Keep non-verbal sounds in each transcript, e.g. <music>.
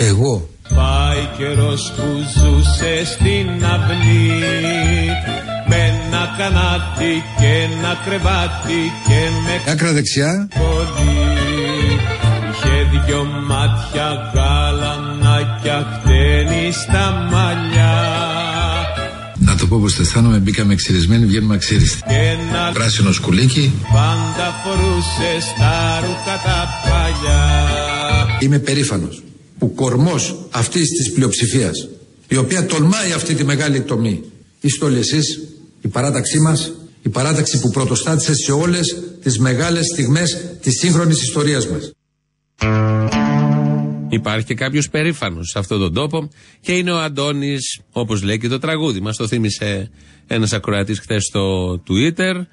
Εγώ. Πάει καιρός που ζούσε στην αυλή με ένα κανάτι και ένα κρεβάτι και με Άκρα δεξιά. πολύ Είχε δυο μάτια γάλανα χτένει στα μαλλιά Να το πω πως το αισθάνομαι, μπήκαμε ξυρισμένοι, βγαίνουμε αξίριστοι. και ένα Πράσινο σκουλίκι. πάντα φορούσε στα ρούχα τα παλιά Είμαι περήφανος που κορμός αυτής της πλειοψηφίας, η οποία τολμάει αυτή τη μεγάλη τομή, είστε όλοι εσείς, η παράταξή μας, η παράταξη που πρωτοστάτησε σε όλες τις μεγάλες στιγμές της σύγχρονης ιστορίας μας. Υπάρχει και κάποιος περήφανος σε αυτόν τον τόπο και είναι ο Αντώνης, όπως λέει και το τραγούδι. Μας το θύμισε ένας ακροατής χθες στο Twitter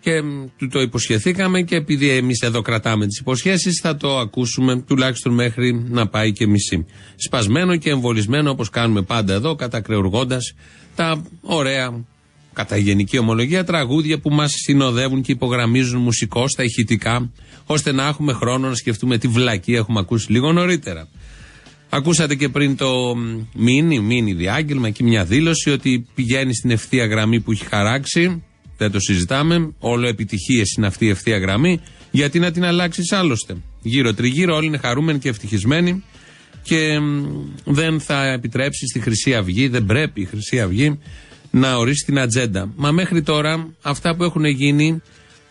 και μ, του το υποσχεθήκαμε και επειδή εμείς εδώ κρατάμε τις υποσχέσεις, θα το ακούσουμε τουλάχιστον μέχρι να πάει και μισή. Σπασμένο και εμβολισμένο όπως κάνουμε πάντα εδώ, κατακρεουργώντας τα ωραία κατά γενική ομολογία τραγούδια που μας συνοδεύουν και υπογραμμίζουν μουσικώς τα ηχητικά ώστε να έχουμε χρόνο να σκεφτούμε τι βλακή έχουμε ακούσει λίγο νωρίτερα. Ακούσατε και πριν το μίνι, μίνι διάγγελμα, εκεί μια δήλωση ότι πηγαίνει στην ευθεία γραμμή που έχει χαράξει. Δεν το συζητάμε. Όλο επιτυχίες είναι αυτή η ευθεία γραμμή. Γιατί να την αλλάξεις άλλωστε. Γύρω τριγύρω όλοι είναι χαρούμενοι και ευτυχισμένοι και μ, δεν θα επιτρέψει στη Χρυσή Αυγή, δεν πρέπει η Χρυσή Αυγή να ορίσει την ατζέντα. Μα μέχρι τώρα αυτά που έχουν γίνει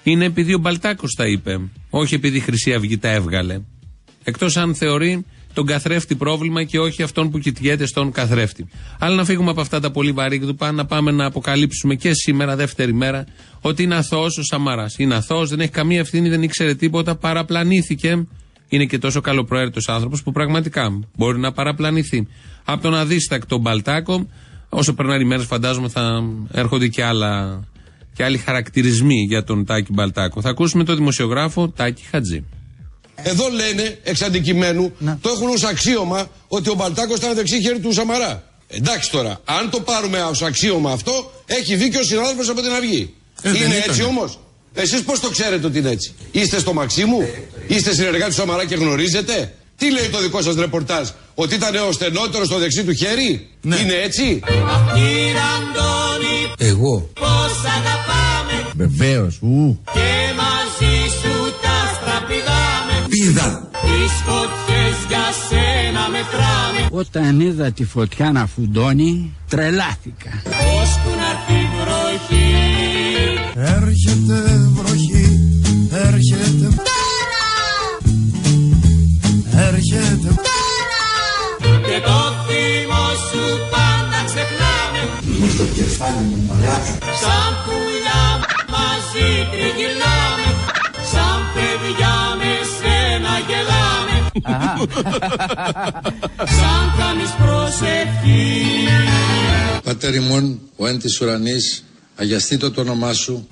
είναι επειδή ο Μπαλτάκος τα είπε. Όχι επειδή η Χρυσή Αυγή τα έβγαλε. Εκτός αν θεωρεί τον καθρέφτη πρόβλημα και όχι αυτόν που κοιτιέται στον καθρέφτη. Αλλά να φύγουμε από αυτά τα πολύ βαρύγδουπα, να πάμε να αποκαλύψουμε και σήμερα, δεύτερη μέρα, ότι είναι αθώος ο Σαμαράς. Είναι αθώος, δεν έχει καμία ευθύνη, δεν ήξερε τίποτα, παραπλανήθηκε. Είναι και τόσο καλοπροαίρετο άνθρωπος που πραγματικά μπορεί να παραπλανηθεί. Από τον αδίστακτο Μπαλτάκο, όσο περνάνε οι μέρες, φαντάζομαι θα έρχονται και, άλλα, και άλλοι χαρακτηρισμοί για τον Τάκη Μπαλτάκο. Θα ακούσουμε τον δημοσιογράφο Τάκη Χατζή. Εδώ λένε εξ αντικειμένου, το έχουν ως αξίωμα ότι ο Μπαλτάκος ήταν δεξί χέρι του Σαμαρά. Εντάξει τώρα, αν το πάρουμε ως αξίωμα αυτό, έχει δίκιο ο συνάδελφος από την Αυγή. είναι έτσι όμως. Εσείς πώς το ξέρετε ότι είναι έτσι; Είστε στο Μαξίμου, είστε συνεργάτης του Σαμαρά και γνωρίζετε; Τι λέει το δικό σας ρεπορτάζ, ότι ήταν ο στενότερος στο δεξί του χέρι; Είναι έτσι; Κύριε Αντώνη Εγώ. πως αγαπάμε Βεβαίω. και μαζί σου τα στραπηδάμε Πίδα. τις φωτιές για σένα μετράμε Όταν είδα τη φωτιά να φουντώνει, τρελάθηκα. ώσπου να έρθει η βροχή. Έρχεται βροχή, έρχεται. Έρχεται. Και το θύμο σου πάντα ξεχνάμε. Σαν πουλιά μαζί τριγυρνάμε σαν παιδιά με σένα γελάμε σαν κάνεις προσευχή Πατέρ ημών, ο εν της ουρανής, αγιαστήτω το όνομά σου,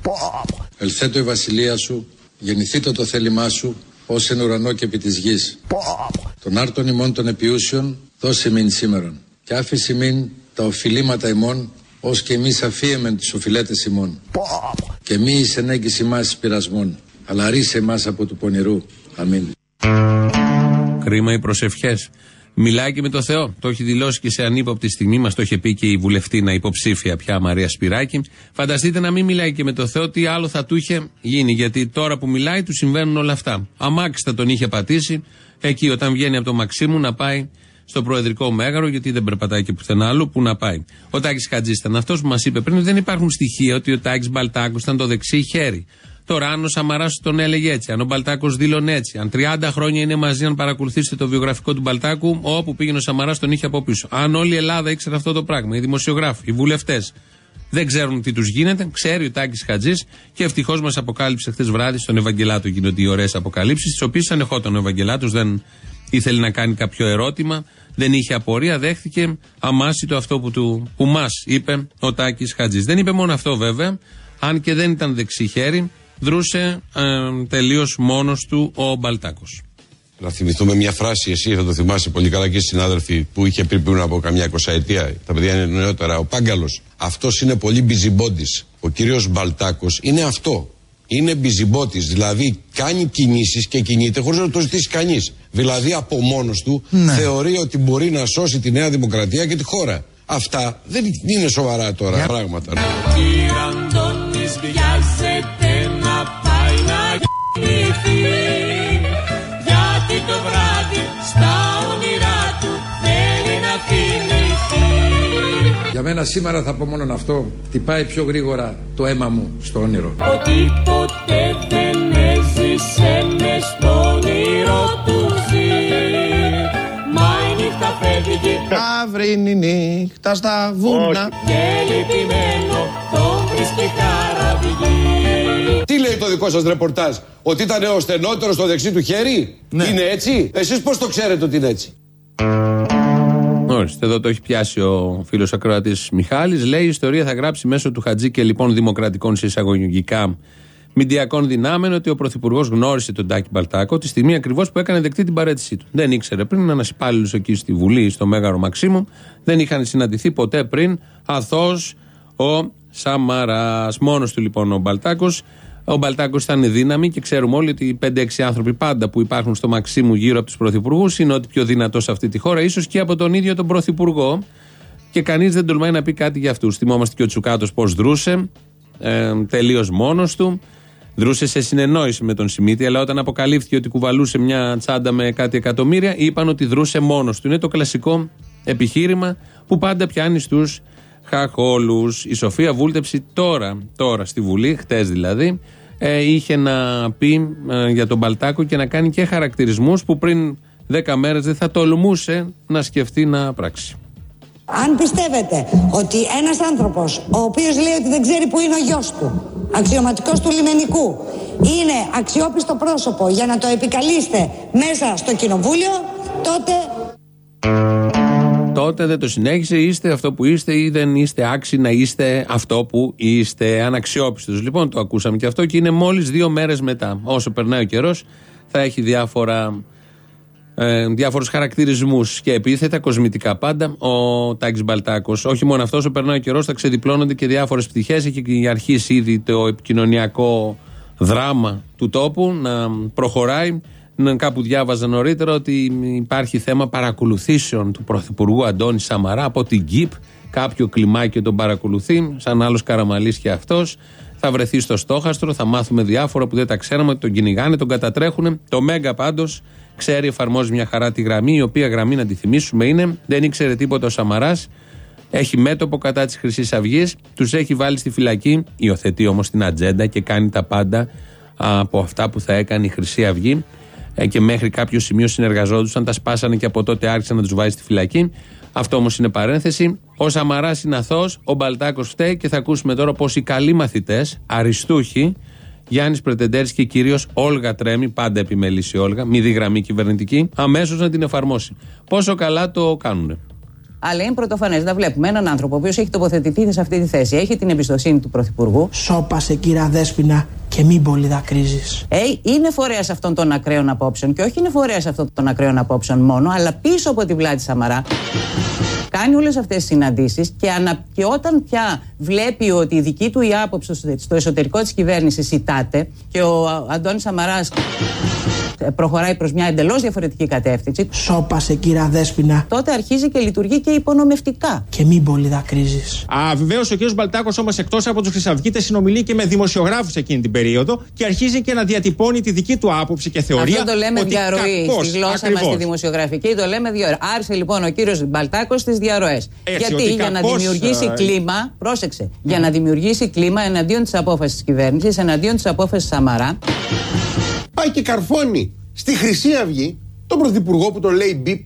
ελθέτω η βασιλεία σου, γεννηθήτω το θέλημά σου, ως εν ουρανό και επί της γης. Τον άρτον ημών των επιούσιων, δώσε μην σήμερον. Και άφηση μην τα οφειλήματα ημών, ως και εμείς αφίεμεν τις οφειλέτες ημών. Και μη εις ενέγγιση μας πειρασμών, αλλά ρίσε μας από του πονηρού. Αμήν. Κρίμα οι προσευχές. Μιλάει και με το Θεό. Το έχει δηλώσει και σε ανύποπτη στιγμή. Μας το είχε πει και η βουλευτήνα υποψήφια πια Μαρία Σπυράκη. Φανταστείτε να μην μιλάει και με το Θεό, τι άλλο θα του είχε γίνει. Γιατί τώρα που μιλάει, του συμβαίνουν όλα αυτά. Αμάξι θα τον είχε πατήσει εκεί όταν βγαίνει από το Μαξίμου να πάει στο Προεδρικό Μέγαρο, γιατί δεν περπατάει και πουθενά άλλο, που να πάει. Ο Τάκης Χατζής ήταν αυτός που μας είπε πριν ότι δεν υπάρχουν στοιχεία ότι ο Τάκης Μπαλτάκος ήταν το δεξί χέρι. Τώρα, αν ο Σαμαράς τον έλεγε έτσι, αν ο Μπαλτάκος δήλωνε έτσι, αν 30 χρόνια είναι μαζί, αν παρακολουθήσετε το βιογραφικό του Μπαλτάκου, όπου πήγαινε ο Σαμαράς τον είχε από πίσω. Αν όλη η Ελλάδα ήξερε αυτό το πράγμα, οι δημοσιογράφοι, οι βουλευτές, δεν ξέρουν τι τους γίνεται, ξέρει ο Τάκης Χατζής και ευτυχώς μας αποκάλυψε χθες βράδυ στον Ευαγγελάτο γίνονται οι ωραίες αποκαλύψεις, τις οποίες ανεχόταν ο Ευαγγελάτος, δεν ήθελε να κάνει κάποιο ερώτημα, δεν είχε απορία, δέχτηκε αμάσιτο αυτό που, του, που μας είπε ο Τάκης Χατζής. Δεν είπε μόνο αυτό βέβαια, αν και δεν ήταν δεξί χέρι, δρούσε ε, τελείως μόνος του ο Μπαλτάκος. Να θυμηθούμε μια φράση, εσύ θα το θυμάσαι πολύ καλά και οι συνάδελφοι που είχε πει πριν από καμιά εικοσαετία. Τα παιδιά είναι νεότερα. Ο Πάγκαλος. Αυτός είναι πολύ busybodies. Ο κύριος Μπαλτάκος είναι αυτό. είναι μπιζιμπότης. Δηλαδή κάνει κινήσεις και κινείται χωρίς να το ζητήσει κανείς. Δηλαδή από μόνος του Ναι. θεωρεί ότι μπορεί να σώσει τη Νέα Δημοκρατία και τη χώρα. Αυτά δεν είναι σοβαρά τώρα πράγματα. Γεννηθεί Γιατί το βράδυ στα όνειρά του θέλει να θυμηθεί Για μένα σήμερα θα πω μόνο αυτό. Τυπάει πιο γρήγορα το αίμα μου στο όνειρο. Ότι ποτέ δεν έζησε μες στο όνειρο του ζει Μα η νύχτα φεύγει Αύρινη νύχτα στα βούνα. και λυπημένο τον βρίσκει χαραβγή Τι λέει το δικό σας ρεπορτάζ, Ότι ήταν ο στενότερο στο δεξί του χέρι, Είναι έτσι; Εσείς πώς το ξέρετε ότι είναι έτσι; Ορίστε, εδώ το έχει πιάσει ο φίλος ακροατής Μιχάλης. Λέει: Η ιστορία θα γράψει μέσω του Χατζή και λοιπόν δημοκρατικών σε εισαγωγικά μηντιακών δυνάμεων ότι ο Πρωθυπουργός γνώρισε τον Τάκη Μπαλτάκο τη στιγμή ακριβώς που έκανε δεκτή την παρέτησή του. Δεν ήξερε πριν, είναι ένας υπάλληλος εκεί στη Βουλή, στο Μέγαρο Μαξίμου. Δεν είχαν συναντηθεί ποτέ πριν. Αθώος ο Σαμαράς. Μόνος του λοιπόν ο Μπαλτάκος. Ο Μπαλτάκος ήταν δύναμη και ξέρουμε όλοι ότι οι 5-6 άνθρωποι πάντα που υπάρχουν στο Μαξίμου γύρω από τους πρωθυπουργούς είναι ότι πιο δυνατό σε αυτή τη χώρα, ίσως και από τον ίδιο τον πρωθυπουργό. Και κανείς δεν τολμάει να πει κάτι για αυτούς. Θυμόμαστε και ο Τσουκάτος πώς δρούσε, ε, τελείως μόνος του. Δρούσε σε συνεννόηση με τον Σιμίτη, αλλά όταν αποκαλύφθηκε ότι κουβαλούσε μια τσάντα με κάτι εκατομμύρια, είπαν ότι δρούσε μόνος του. Είναι το κλασικό επιχείρημα που πάντα πιάνει στους χαχόλους. Η Σοφία Βούλτεψη τώρα, τώρα στη Βουλή, χτες δηλαδή, ε, είχε να πει ε, για τον Μπαλτάκο και να κάνει και χαρακτηρισμούς που πριν 10 μέρες δεν θα τολμούσε να σκεφτεί να πράξει. Αν πιστεύετε ότι ένας άνθρωπος ο οποίος λέει ότι δεν ξέρει που είναι ο γιος του, αξιωματικός του λιμενικού, είναι αξιόπιστο πρόσωπο για να το επικαλείστε μέσα στο κοινοβούλιο, τότε Τότε δεν το συνέχισε, είστε αυτό που είστε ή δεν είστε άξιοι να είστε αυτό που είστε, αναξιόπιστος. Λοιπόν, το ακούσαμε και αυτό και είναι μόλις δύο μέρες μετά. Όσο περνάει ο καιρός θα έχει διάφορα, ε, διάφορους χαρακτηρισμούς και επίθετα, κοσμητικά πάντα. Ο Τάκης Μπαλτάκος, όχι μόνο αυτός, όσο περνάει ο καιρός θα ξεδιπλώνονται και διάφορες πτυχές. Έχει αρχίσει ήδη το επικοινωνιακό δράμα του τόπου να προχωράει. Ναι, Κάπου διάβαζα νωρίτερα ότι υπάρχει θέμα παρακολουθήσεων του Πρωθυπουργού Αντώνη Σαμαρά από την ΚΙΠ. Κάποιο κλιμάκιο τον παρακολουθεί, σαν άλλος καραμαλής και αυτός. Θα βρεθεί στο στόχαστρο, θα μάθουμε διάφορα που δεν τα ξέραμε, ότι τον κυνηγάνε, τον κατατρέχουν. Το Μέγκα πάντως ξέρει, εφαρμόζει μια χαρά τη γραμμή, η οποία γραμμή να τη θυμίσουμε είναι δεν ήξερε τίποτα ο Σαμαράς. Έχει μέτωπο κατά της Χρυσής Αυγής, τους έχει βάλει στη φυλακή, υιοθετεί όμως την ατζέντα και κάνει τα πάντα από αυτά που θα έκανε η Χρυσή Αυγή ε, και μέχρι κάποιο σημείο συνεργαζόντουσαν, τα σπάσανε και από τότε άρχισαν να τους βάζει στη φυλακή. Αυτό όμως είναι παρένθεση. Ο Σαμαράς είναι αθώος, ο Μπαλτάκος φταίει και θα ακούσουμε τώρα πω οι καλοί μαθητές, αριστούχοι, Γιάννης Πρετεντέρης και κυρίως Όλγα Τρέμι, πάντα επιμελή η Όλγα, μη δι γραμμή κυβερνητική, αμέσως να την εφαρμόσει. Πόσο καλά το κάνουνε. Αλλά είναι πρωτοφανές να βλέπουμε έναν άνθρωπο ο οποίος έχει τοποθετηθεί σε αυτή τη θέση, έχει την εμπιστοσύνη του Πρωθυπουργού. Σώπασε κύρα Δέσποινα και μην πολύ δακρύζεις. Ε, είναι φορέας αυτών των ακραίων απόψεων και όχι είναι φορέας αυτών των ακραίων απόψεων μόνο, αλλά πίσω από την πλάτη Σαμαρά. Κάνει όλες αυτές τις συναντήσεις και, ανα... και όταν πια βλέπει ότι η δική του η άποψη στο- στο εσωτερικό της κυβέρνησης ζητάται και ο Αντώνης Σαμαράς ε, προχωράει προς μια εντελώς διαφορετική κατεύθυνση, Σώπασε κύρα Δέσποινα τότε αρχίζει και λειτουργεί και υπονομευτικά. και μην πολύ δακρύζεις. Α, βεβαίως ο κ. Μπαλτάκος όμως εκτός από τους Χρυσαυγίτες συνομιλεί και με δημοσιογράφους εκείνη την περίοδο και αρχίζει και να διατυπώνει τη δική του άποψη και θεωρία. Αυτό το λέμε ότι διαρροή. κακώς, Στη γλώσσα μας ακριβώς. τη δημοσιογραφική το λέμε διαρροή. Άρχισε λοιπόν ο κύριος Μπαλτάκος στις διαρροές. Έτσι, Γιατί ότι για να κακώς, δημιουργήσει ε, κλίμα, πρόσεξε, για να δημιουργήσει κλίμα εναντίον της απόφασης της κυβέρνησης, εναντίον της απόφασης Σαμαρά. Πάει και καρφώνει στη Χρυσή Αυγή τον Πρωθυπουργό που το λέει μπιπ.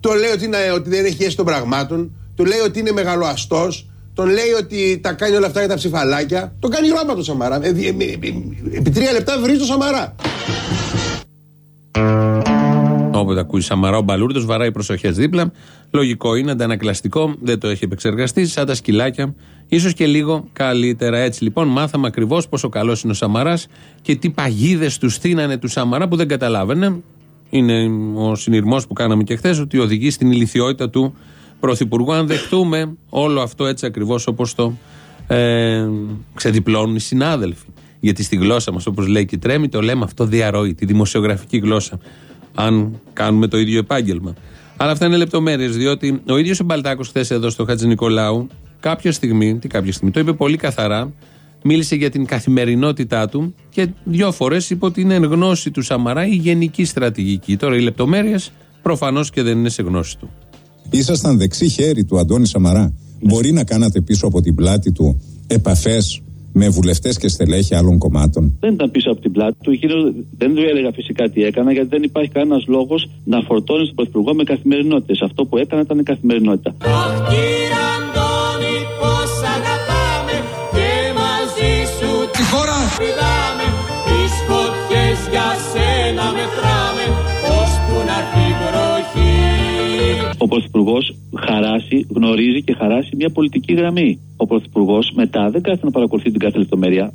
Το λέει ότι, είναι, ότι δεν έχει αίσθηση των πραγμάτων. Το λέει ότι είναι μεγαλοαστός. Τον λέει ότι τα κάνει όλα αυτά για τα ψηφαλάκια. Το κάνει γράμμα το Σαμαρά. Ε, ε, ε, ε, επί τρία λεπτά βρίζει το Σαμαρά. Όποτε ακούει Σαμαρά ο Μπαλούρδος, βαράει προσοχές δίπλα. Λογικό είναι, αντανακλαστικό, δεν το έχει επεξεργαστεί, σαν τα σκυλάκια. ίσως και λίγο καλύτερα. Έτσι λοιπόν, μάθαμε ακριβώς πόσο καλός είναι ο Σαμαράς και τι παγίδες τους στείνανε του Σαμαρά που δεν καταλάβαινε. Είναι ο συνειρμός που κάναμε και χθες, ότι οδηγεί στην ηλικιότητα του Πρωθυπουργού. Αν δεχτούμε όλο αυτό έτσι ακριβώς όπως το ε, ξεδιπλώνουν οι συνάδελφοι. Γιατί στη γλώσσα μας, όπως λέει και η Τρέμη, το λέμε αυτό διαρροή, τη δημοσιογραφική γλώσσα. Αν κάνουμε το ίδιο επάγγελμα. Αλλά αυτά είναι λεπτομέρειες, διότι ο ίδιος ο Μπαλτάκος χθες εδώ στο Χατζη Νικολάου, κάποια στιγμή, τι κάποια στιγμή, το είπε πολύ καθαρά, μίλησε για την καθημερινότητά του και δύο φορές είπε ότι είναι εν γνώση του Σαμαρά η γενική στρατηγική. Τώρα οι λεπτομέρειες προφανώς και δεν είναι σε γνώση του. Ήσασταν δεξί χέρι του Αντώνη Σαμαρά. Μπορεί να κάνατε πίσω από την πλάτη του επαφές με βουλευτές και στελέχη άλλων κομμάτων. Δεν ήταν πίσω από την πλάτη του. Εκείνος δεν του έλεγα φυσικά τι έκανα, γιατί δεν υπάρχει κανένας λόγος να φορτώνεις τον Πρωθυπουργό με καθημερινότητες. Αυτό που έκανα ήταν η καθημερινότητα. Τη Πρωθυπουργός χαράσει, γνωρίζει και χαράσει μια πολιτική γραμμή. Ο Πρωθυπουργός μετά δεν κάθεται να παρακολουθεί την κάθε λεπτομέρεια.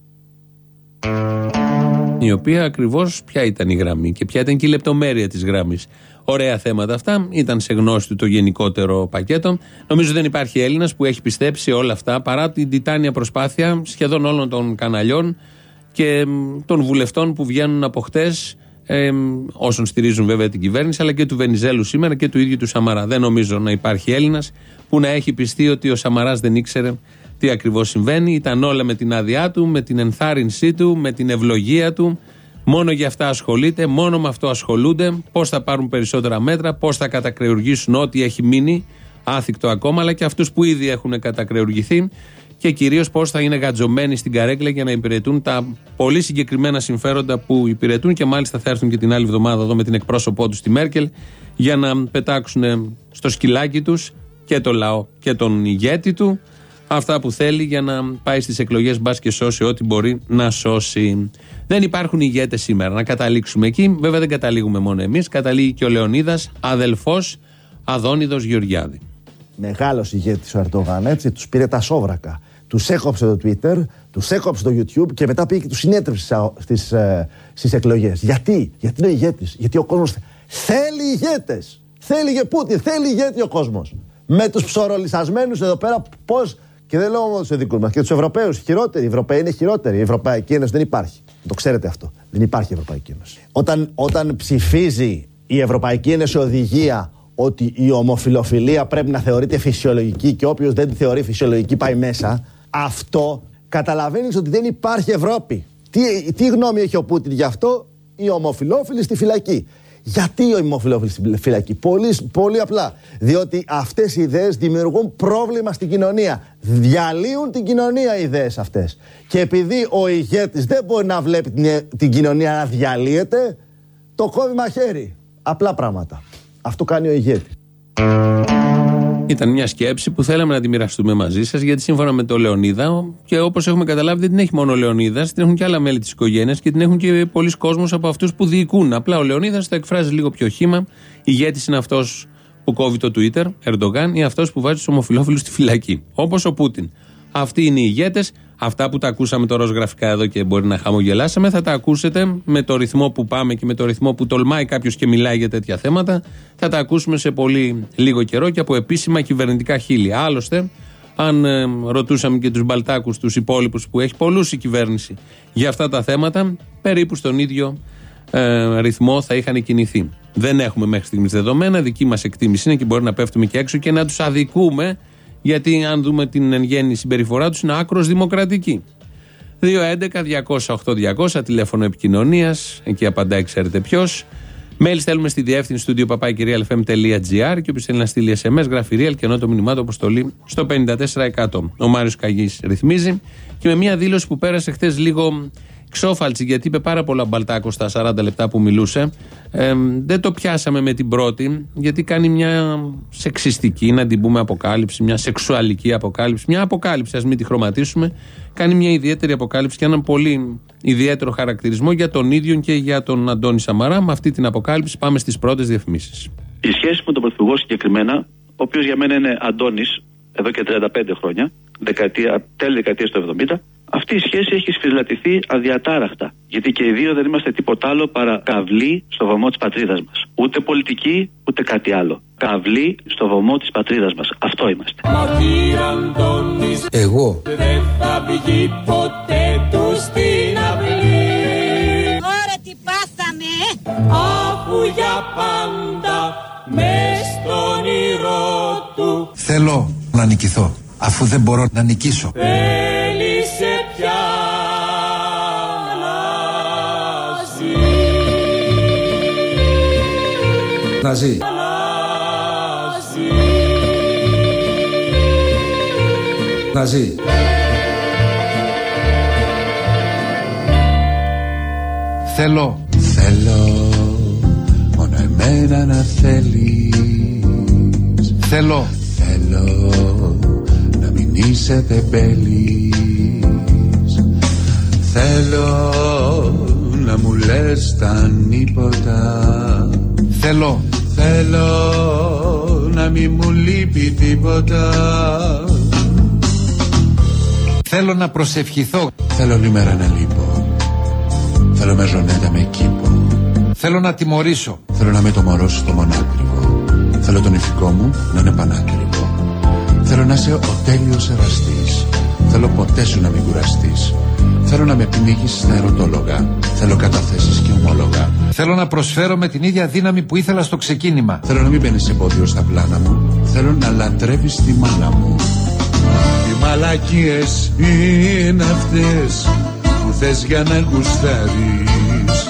Η οποία ακριβώς ποια ήταν η γραμμή και ποια ήταν και η λεπτομέρεια της γραμμή. Ωραία θέματα αυτά. Ήταν σε γνώση του το γενικότερο πακέτο. Νομίζω δεν υπάρχει Έλληνας που έχει πιστέψει όλα αυτά παρά την τιτάνια προσπάθεια σχεδόν όλων των καναλιών και μ, των βουλευτών που βγαίνουν από χτες, ε, όσων στηρίζουν βέβαια την κυβέρνηση, αλλά και του Βενιζέλου σήμερα και του ίδιου του Σαμαρά. Δεν νομίζω να υπάρχει Έλληνας που να έχει πιστεί ότι ο Σαμαράς δεν ήξερε τι ακριβώς συμβαίνει. Ήταν όλα με την άδειά του, με την ενθάρρυνσή του, με την ευλογία του. Μόνο για αυτά ασχολείται, μόνο με αυτό ασχολούνται. Πώς θα πάρουν περισσότερα μέτρα, πώς θα κατακρεουργήσουν ό,τι έχει μείνει άθικτο ακόμα, αλλά και αυτούς που ήδη έχουν κατακρεουργηθεί και κυρίως πώς θα είναι γατζωμένοι στην καρέκλα για να υπηρετούν τα πολύ συγκεκριμένα συμφέροντα που υπηρετούν και μάλιστα θα έρθουν και την άλλη εβδομάδα εδώ με την εκπρόσωπό τους στη Μέρκελ για να πετάξουν στο σκυλάκι τους και το λαό και τον ηγέτη του αυτά που θέλει για να πάει στις εκλογές μπας και σώσει ό,τι μπορεί να σώσει. Δεν υπάρχουν ηγέτες σήμερα. Να καταλήξουμε εκεί. Βέβαια δεν καταλήγουμε μόνο εμείς. Καταλήγει και ο Λεωνίδας, αδελφός Αδόνιδος Γεωργιάδη. Μεγάλος ηγέτης ο Ερντογάν, έτσι, τους πήρε τα σόβρακα. Τους έκοψε το Twitter, τους έκοψε το YouTube και μετά πήγε και τους συνέτρεψε στις στις εκλογές. Γιατί; Γιατί είναι ηγέτης. Γιατί ο κόσμος θέλει ηγέτες. Θέλει για Πούτιν, θέλει ηγέτη ο κόσμος. Με τους ψωρολισασμένους εδώ πέρα, πώ. Και δεν λέω μόνο τους δικούς μας, και τους Ευρωπαίους. Χειρότεροι. Οι Ευρωπαίοι είναι χειρότεροι. Η Ευρωπαϊκή Ένωση δεν υπάρχει. Το ξέρετε αυτό. Δεν υπάρχει Ευρωπαϊκή Ένωση. Όταν, όταν ψηφίζει η Ευρωπαϊκή Ένωση οδηγία ότι η ομοφιλοφιλία πρέπει να θεωρείται φυσιολογική και όποιος δεν τη θεωρεί φυσιολογική πάει μέσα, αυτό καταλαβαίνεις ότι δεν υπάρχει Ευρώπη. Τι, τι γνώμη έχει ο Πούτιν γι' αυτό, οι ομοφιλόφιλοι στη φυλακή. Γιατί οι ομοφιλόφιλοι στη φυλακή, πολύ, πολύ απλά. Διότι αυτές οι ιδέες δημιουργούν πρόβλημα στην κοινωνία. Διαλύουν την κοινωνία οι ιδέες αυτές. Και επειδή ο ηγέτης δεν μπορεί να βλέπει την, την κοινωνία να διαλύεται, το κόβει μαχαίρι. Απλά πράγματα. Αυτό κάνει ο ηγέτης. Ήταν μια σκέψη που θέλαμε να τη μοιραστούμε μαζί σας, γιατί σύμφωνα με το Λεωνίδα, και όπως έχουμε καταλάβει, δεν την έχει μόνο ο Λεωνίδας, την έχουν και άλλα μέλη της οικογένειας και την έχουν και πολλοί κόσμοι από αυτούς που διοικούν. Απλά ο Λεωνίδας το εκφράζει λίγο πιο χήμα. Ηγέτης είναι αυτός που κόβει το Twitter, Ερντογάν, ή αυτός που βάζει τους ομοφυλόφιλους στη φυλακή. Όπως ο Πούτιν. Αυτοί είναι οι ηγέτες. Αυτά που τα ακούσαμε τώρα ως γραφικά εδώ και μπορεί να χαμογελάσαμε, θα τα ακούσετε με το ρυθμό που πάμε και με το ρυθμό που τολμάει κάποιος και μιλάει για τέτοια θέματα. Θα τα ακούσουμε σε πολύ λίγο καιρό και από επίσημα κυβερνητικά χείλη. Άλλωστε, αν ε, ρωτούσαμε και τους Μπαλτάκους, τους υπόλοιπους που έχει πολλούς η κυβέρνηση για αυτά τα θέματα, περίπου στον ίδιο ε, ρυθμό θα είχαν κινηθεί. Δεν έχουμε μέχρι στιγμής δεδομένα. Δική μας εκτίμηση είναι και μπορεί να πέφτουμε και έξω και να τους αδικούμε γιατί αν δούμε την εν γέννη συμπεριφορά τους, είναι άκρος δημοκρατική. 2.11.208.200 τηλέφωνο επικοινωνίας. Εκεί απαντάει, ξέρετε ποιος. Mail στέλνουμε στη διεύθυνση του papakirialfm.gr και όποιος θέλει να στείλει SMS, γράφει real και ενώ το μηνυμά του αποστολή στο 54%. Ο Μάριος Καγής ρυθμίζει και με μια δήλωση που πέρασε χθες λίγο ξόφαλτσι γιατί είπε πάρα πολλά μπαλτάκο στα 40 λεπτά που μιλούσε. Ε, δεν το πιάσαμε με την πρώτη γιατί κάνει μια σεξιστική, να την πούμε αποκάλυψη, μια σεξουαλική αποκάλυψη, μια αποκάλυψη, ας μην τη χρωματίσουμε. Κάνει μια ιδιαίτερη αποκάλυψη και έναν πολύ ιδιαίτερο χαρακτηρισμό για τον ίδιο και για τον Αντώνη Σαμαρά. Με αυτή την αποκάλυψη πάμε στις πρώτες διαφημίσεις. Η σχέση με τον Πρωθυπουργό συγκεκριμένα, ο οποίος για μένα είναι Αντώνης εδώ και 35 χρόνια, δεκαετία, τέλη δεκαετίας του 70, αυτή η σχέση έχει σφυρλατηθεί αδιατάραχτα. Γιατί και οι δύο δεν είμαστε τίποτα άλλο παρά καυλοί στο βωμό της πατρίδας μας. Ούτε πολιτική, ούτε κάτι άλλο. Καυλοί στο βωμό της πατρίδας μας. Αυτό είμαστε. Εγώ δεν θα βγει ποτέ του στην αυλή. Τώρα τι πάθαμε. Ε! Αφού για πάντα με στον. Θέλω να νικηθώ, αφού δεν μπορώ να νικήσω. Ε, να ζει Να ζει. Να ζει. Θέλω. Θέλω μόνο εμένα να θέλεις. Θέλω. Θέλω να μην είσαι τεμπέλης. Θέλω να μου λες τα ανίποτα. Θέλω. Θέλω να μην μου λείπει τίποτα. Θέλω να προσευχηθώ. Θέλω λιμέρα να λείπω. Θέλω με ζωνέτα με κήπο. Θέλω να τιμωρήσω. Θέλω να με το μωρό σου στο μονάκριβο. Θέλω τον ηφικό μου να είναι πανάκριβο. Θέλω να είσαι ο τέλειος εραστής. Θέλω ποτέ σου να μην κουραστείς. Θέλω να με πνίγεις στα ερωτόλογα. Θέλω καταθέσεις και ομόλογα. Θέλω να προσφέρω με την ίδια δύναμη που ήθελα στο ξεκίνημα. Θέλω να μην μπαίνεις εμπόδιο στα πλάνα μου. Θέλω να λατρεύεις τη μάνα μου. Οι μαλακίες είναι αυτές που θες για να γουστάρεις